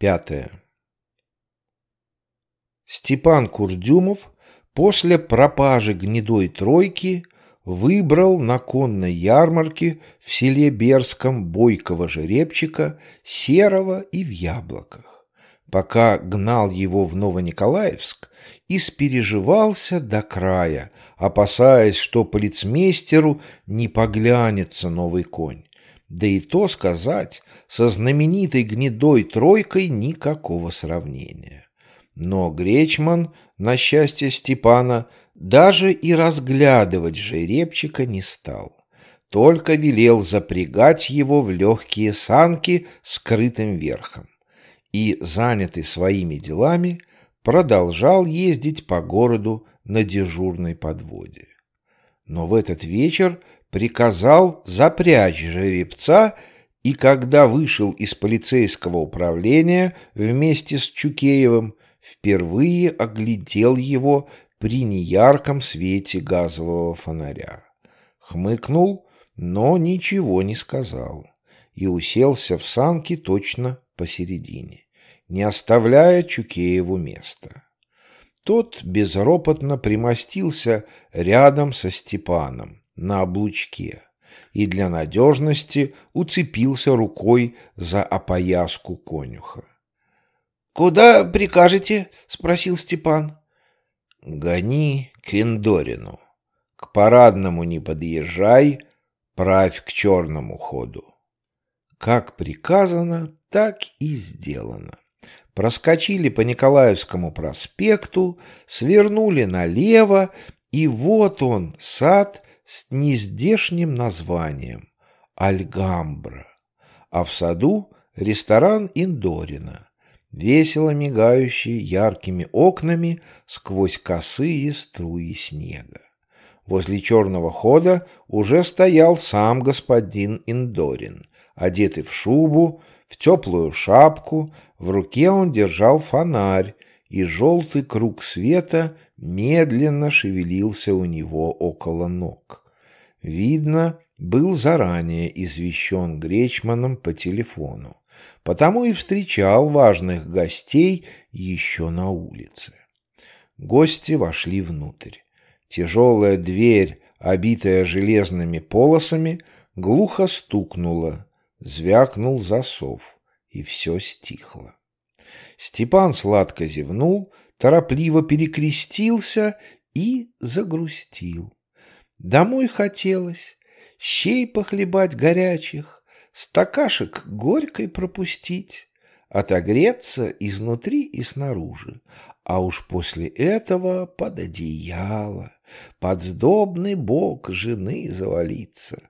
Пятое. Степан Курдюмов после пропажи гнедой тройки выбрал на конной ярмарке в селе Берском бойкого жеребчика серого и в яблоках. Пока гнал его в Новониколаевск, испереживался до края, опасаясь, что полицмейстеру не поглянется новый конь. Да и то сказать, со знаменитой гнедой тройкой никакого сравнения. Но Гречман, на счастье Степана, даже и разглядывать жеребчика не стал, только велел запрягать его в легкие санки скрытым верхом и, занятый своими делами, продолжал ездить по городу на дежурной подводе. Но в этот вечер приказал запрячь жеребца и когда вышел из полицейского управления вместе с Чукеевым, впервые оглядел его при неярком свете газового фонаря. Хмыкнул, но ничего не сказал и уселся в санки точно посередине, не оставляя Чукееву места. Тот безропотно примостился рядом со Степаном на облучке и для надежности уцепился рукой за опояску конюха. «Куда прикажете?» — спросил Степан. «Гони к Эндорину. К парадному не подъезжай, правь к черному ходу». Как приказано, так и сделано. Проскочили по Николаевскому проспекту, свернули налево, и вот он, сад с нездешним названием — Альгамбра, а в саду — ресторан Индорина весело мигающий яркими окнами сквозь косые струи снега. Возле черного хода уже стоял сам господин Индорин, одетый в шубу, в теплую шапку, в руке он держал фонарь, и желтый круг света медленно шевелился у него около ног. Видно, был заранее извещен Гречманом по телефону потому и встречал важных гостей еще на улице. Гости вошли внутрь. Тяжелая дверь, обитая железными полосами, глухо стукнула, звякнул засов, и все стихло. Степан сладко зевнул, торопливо перекрестился и загрустил. Домой хотелось, щей похлебать горячих, стакашек горькой пропустить, отогреться изнутри и снаружи, а уж после этого под одеяло, под сдобный бок жены завалиться.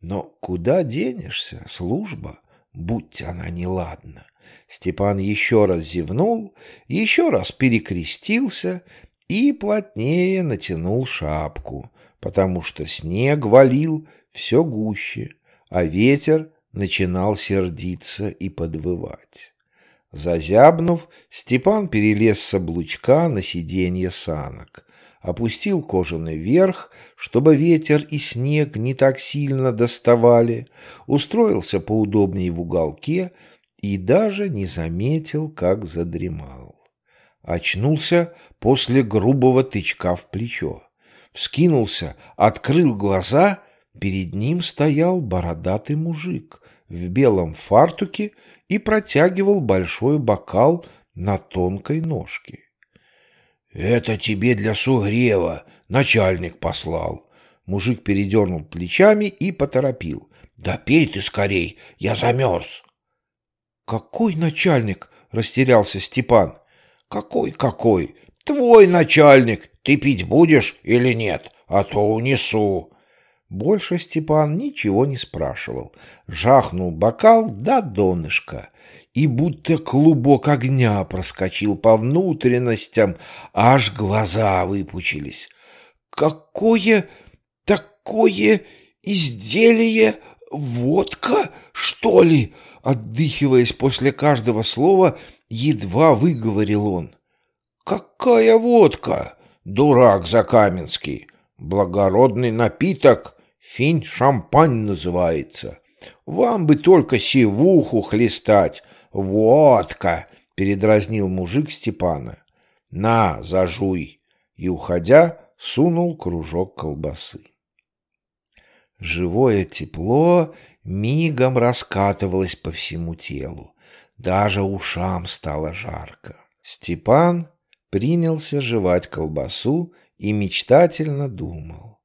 Но куда денешься, служба, будь она неладна. Степан еще раз зевнул, еще раз перекрестился и плотнее натянул шапку, потому что снег валил все гуще, а ветер начинал сердиться и подвывать. Зазябнув, Степан перелез с облучка на сиденье санок, опустил кожаный верх, чтобы ветер и снег не так сильно доставали, устроился поудобнее в уголке и даже не заметил, как задремал. Очнулся после грубого тычка в плечо. Вскинулся, открыл глаза — Перед ним стоял бородатый мужик в белом фартуке и протягивал большой бокал на тонкой ножке. «Это тебе для сугрева начальник послал». Мужик передернул плечами и поторопил. «Да пей ты скорей, я замерз». «Какой начальник?» — растерялся Степан. «Какой-какой? Твой начальник. Ты пить будешь или нет? А то унесу». Больше Степан ничего не спрашивал. Жахнул бокал до донышка и будто клубок огня проскочил по внутренностям, аж глаза выпучились. «Какое такое изделие? Водка, что ли?» Отдыхиваясь после каждого слова, едва выговорил он. «Какая водка, дурак Закаменский? Благородный напиток!» Финь шампань называется. Вам бы только сивуху хлестать. Водка. передразнил мужик Степана. «На, зажуй!» и, уходя, сунул кружок колбасы. Живое тепло мигом раскатывалось по всему телу. Даже ушам стало жарко. Степан принялся жевать колбасу и мечтательно думал.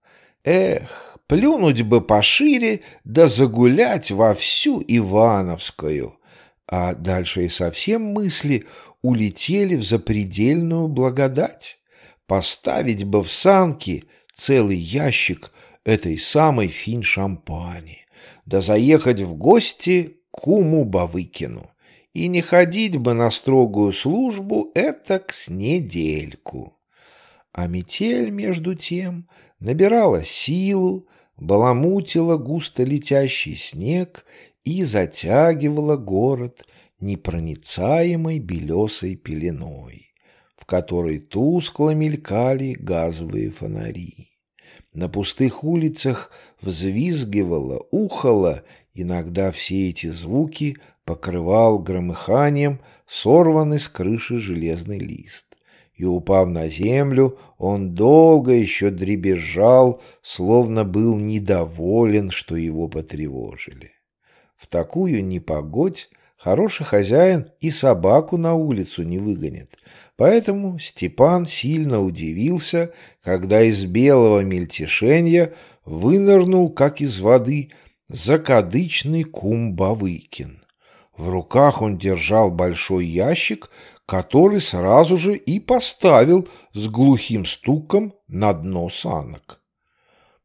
Эх, плюнуть бы пошире, да загулять во всю Ивановскую. А дальше и совсем мысли улетели в запредельную благодать. Поставить бы в санки целый ящик этой самой фин-шампани, да заехать в гости к куму Бавыкину и не ходить бы на строгую службу этак с недельку. А метель, между тем, набирала силу, баламутила густо летящий снег и затягивала город непроницаемой белесой пеленой, в которой тускло мелькали газовые фонари. На пустых улицах взвизгивало, ухало, иногда все эти звуки покрывал громыханием сорванный с крыши железный лист. И, упав на землю, он долго еще дребезжал, словно был недоволен, что его потревожили. В такую непогодь хороший хозяин и собаку на улицу не выгонит, Поэтому Степан сильно удивился, когда из белого мельтешенья вынырнул, как из воды, закадычный кум Бавыкин. В руках он держал большой ящик, который сразу же и поставил с глухим стуком на дно санок.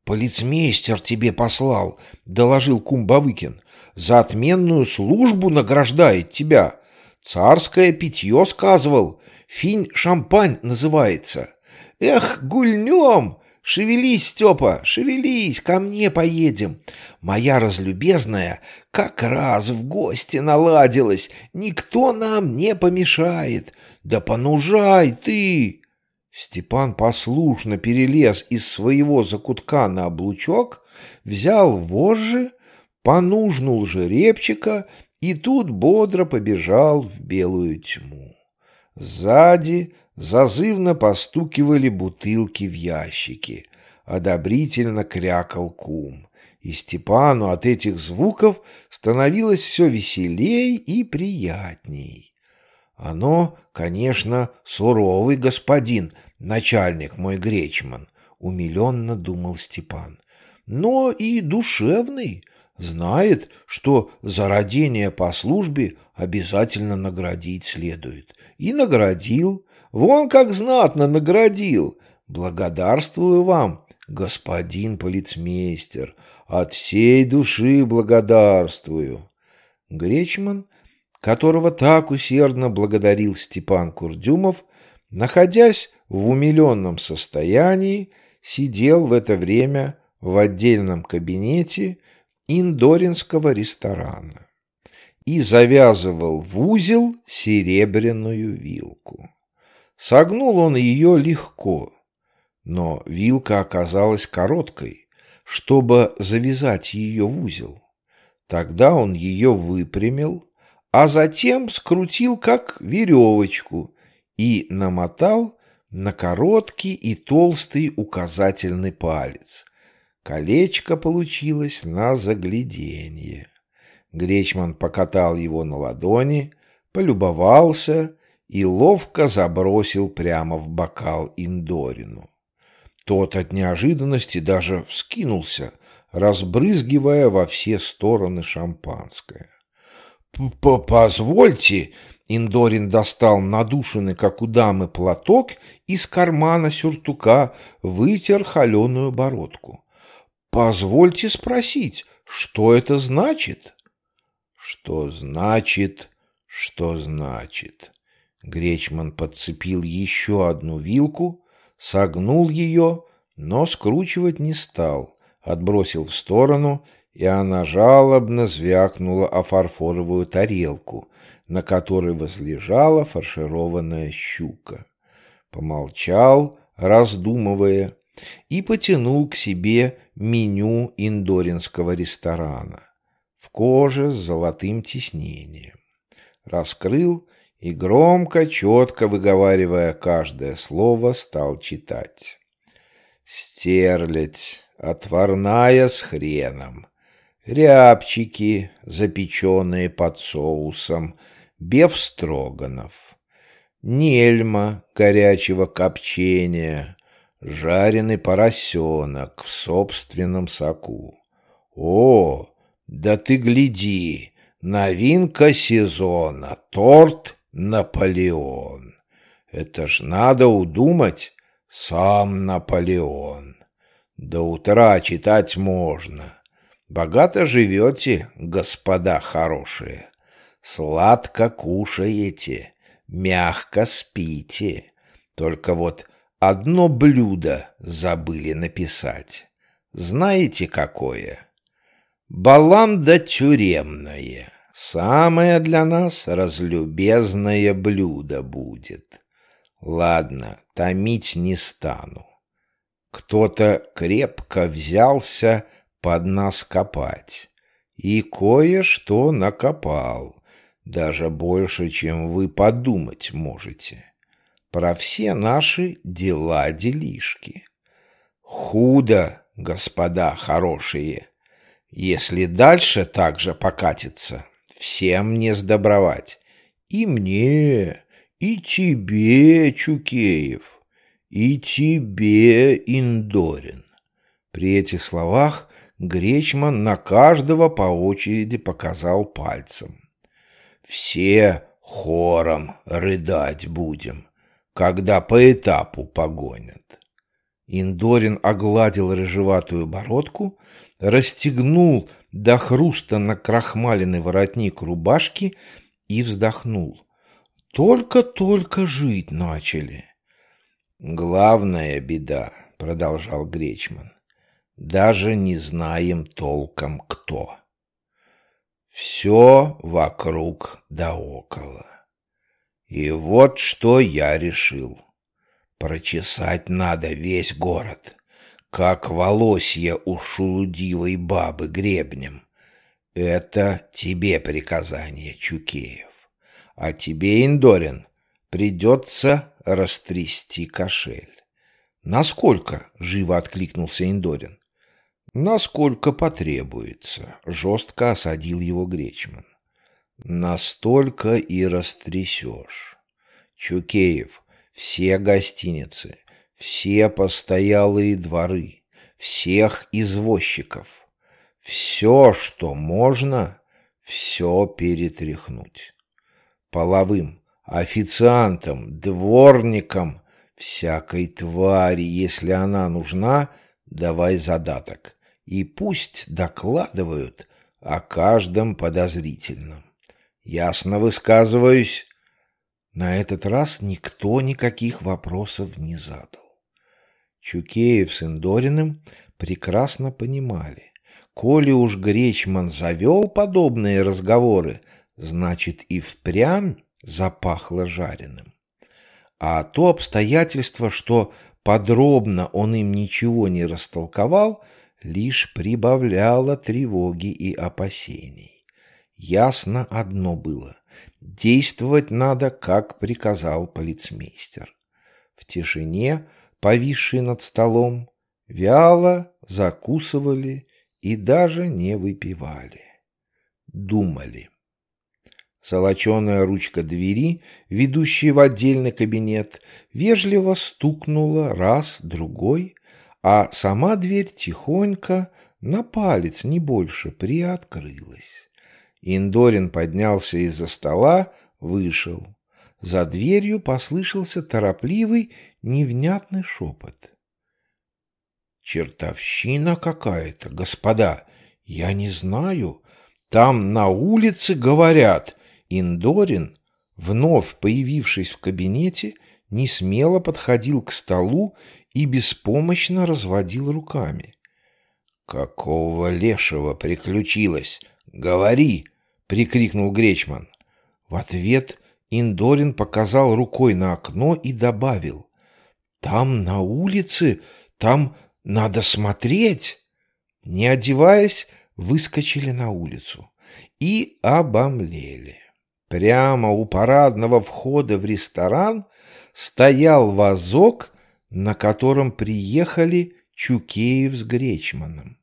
«Полицмейстер тебе послал», — доложил кум Бавыкин. «За отменную службу награждает тебя. Царское питье сказывал. Финь-шампань называется. Эх, гульнем! Шевелись, Степа, шевелись, ко мне поедем. Моя разлюбезная как раз в гости наладилась, никто нам не помешает. Да понужай ты!» Степан послушно перелез из своего закутка на облучок, взял вожжи, понужнул жеребчика и тут бодро побежал в белую тьму. Сзади зазывно постукивали бутылки в ящики. Одобрительно крякал кум. И Степану от этих звуков становилось все веселей и приятней. Оно, конечно, суровый господин, начальник мой Гречман, умиленно думал Степан, но и душевный, знает, что за родение по службе обязательно наградить следует. И наградил. Вон как знатно наградил. Благодарствую вам, господин полицмейстер. От всей души благодарствую. Гречман, которого так усердно благодарил Степан Курдюмов, находясь в умиленном состоянии, сидел в это время в отдельном кабинете индоринского ресторана и завязывал в узел серебряную вилку. Согнул он ее легко, но вилка оказалась короткой, чтобы завязать ее в узел. Тогда он ее выпрямил, а затем скрутил как веревочку и намотал на короткий и толстый указательный палец. Колечко получилось на загляденье. Гречман покатал его на ладони, полюбовался и ловко забросил прямо в бокал Индорину. Тот от неожиданности даже вскинулся, разбрызгивая во все стороны шампанское. «Позвольте!» Индорин достал надушенный, как у дамы, платок из кармана сюртука, вытер холеную бородку. «Позвольте спросить, что это значит?» Что значит, что значит? Гречман подцепил еще одну вилку, согнул ее, но скручивать не стал, отбросил в сторону, и она жалобно звякнула о фарфоровую тарелку, на которой возлежала фаршированная щука. Помолчал, раздумывая, и потянул к себе меню индоринского ресторана в коже с золотым тиснением. Раскрыл и громко, четко выговаривая каждое слово, стал читать. Стерлядь, отварная с хреном, рябчики, запеченные под соусом, бефстроганов, нельма горячего копчения, жареный поросенок в собственном соку. О, да ты гляди, новинка сезона, торт Наполеон. Это ж надо удумать, сам Наполеон. До утра читать можно. Богато живете, господа хорошие. Сладко кушаете, мягко спите. Только вот одно блюдо забыли написать. Знаете, какое? Баланда тюремное. Самое для нас разлюбезное блюдо будет. Ладно, томить не стану. Кто-то крепко взялся под нас копать. И кое-что накопал, даже больше, чем вы подумать можете. Про все наши дела-делишки. Худо, господа хорошие. Если дальше так же покатится, всем не сдобровать. И мне, и тебе, Чукеев, и тебе, Индорин. При этих словах Гречман на каждого по очереди показал пальцем. Все хором рыдать будем, когда по этапу погонят. Индорин огладил рыжеватую бородку, расстегнул до хруста на крахмаленный воротник рубашки и вздохнул. Только-только жить начали. Главная беда, продолжал Гречман, даже не знаем толком кто. Все вокруг да около. И вот что я решил. Прочесать надо весь город, как волосье у шелудивой бабы гребнем. Это тебе приказание, Чукеев. А тебе, Индорин, придется растрясти кошель. Насколько? живо откликнулся Индорин. Насколько потребуется, жестко осадил его Гречман. Настолько и растрясешь. Чукеев, все гостиницы, все постоялые дворы, всех извозчиков. Все, что можно, все перетряхнуть. Половым, официантам, дворникам, всякой твари, если она нужна, давай задаток. И пусть докладывают о каждом подозрительном. Ясно высказываюсь? На этот раз никто никаких вопросов не задал. Чукеев с Индориным прекрасно понимали, коли уж Гречман завел подобные разговоры, значит и впрямь запахло жареным. А то обстоятельство, что подробно он им ничего не растолковал, лишь прибавляло тревоги и опасений. Ясно одно было Действовать надо, как приказал полицмейстер. В тишине, повисшей над столом, вяло закусывали и даже не выпивали. Думали. Золоченая ручка двери, ведущей в отдельный кабинет, вежливо стукнула раз, другой, а сама дверь тихонько, на палец не больше, приоткрылась. Индорин поднялся из-за стола, вышел. За дверью послышался торопливый, невнятный шепот. «Чертовщина какая-то, господа! Я не знаю. Там на улице говорят!» Индорин, вновь появившись в кабинете, не смело подходил к столу и беспомощно разводил руками. «Какого лешего приключилось? Говори!» — прикрикнул Гречман. В ответ Индорин показал рукой на окно и добавил. «Там на улице, там надо смотреть!» Не одеваясь, выскочили на улицу и обомлели. Прямо у парадного входа в ресторан стоял вазок, на котором приехали Чукеев с Гречманом.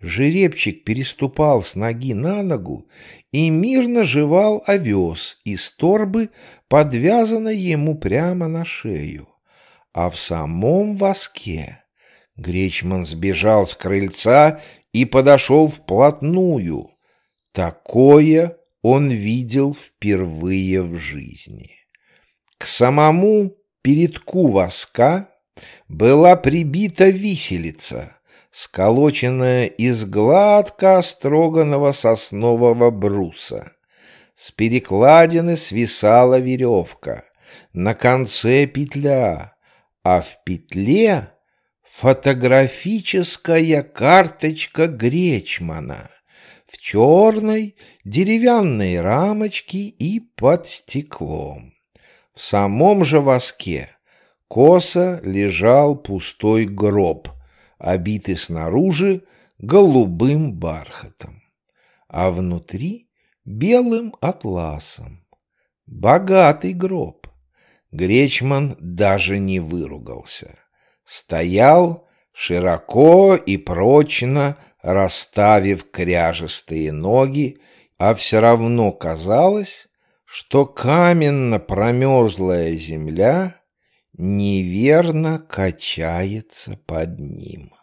Жеребчик переступал с ноги на ногу и мирно жевал овес из торбы, подвязанной ему прямо на шею. А в самом воске Гречман сбежал с крыльца и подошел вплотную. Такое он видел впервые в жизни. К самому передку воска была прибита виселица, сколоченная из гладко остроганного соснового бруса. С перекладины свисала веревка, на конце петля, а в петле фотографическая карточка Гречмана в черной деревянной рамочке и под стеклом. В самом же воске косо лежал пустой гроб, обитый снаружи голубым бархатом, а внутри белым атласом. Богатый гроб. Гречман даже не выругался. Стоял широко и прочно, расставив кряжестые ноги, а все равно казалось, что каменно промерзлая земля неверно качается под ним.